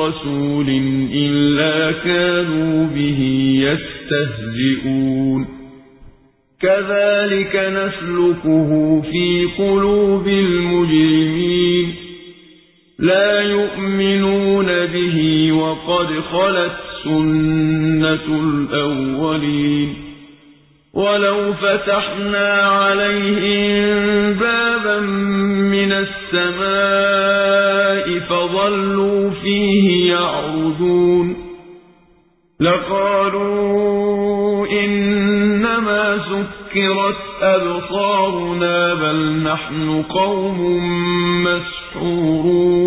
رسول إلا كانوا به يستهزئون. كذلك نسلكه في قلوب المجرمين. لا يؤمنون به وقد خلت سنة الأولين. ولو فتحنا عليهم بابا من السماء فظلوا فيه يعرضون لقالوا إنما سكرت أبصارنا بل نحن قوم مسحورون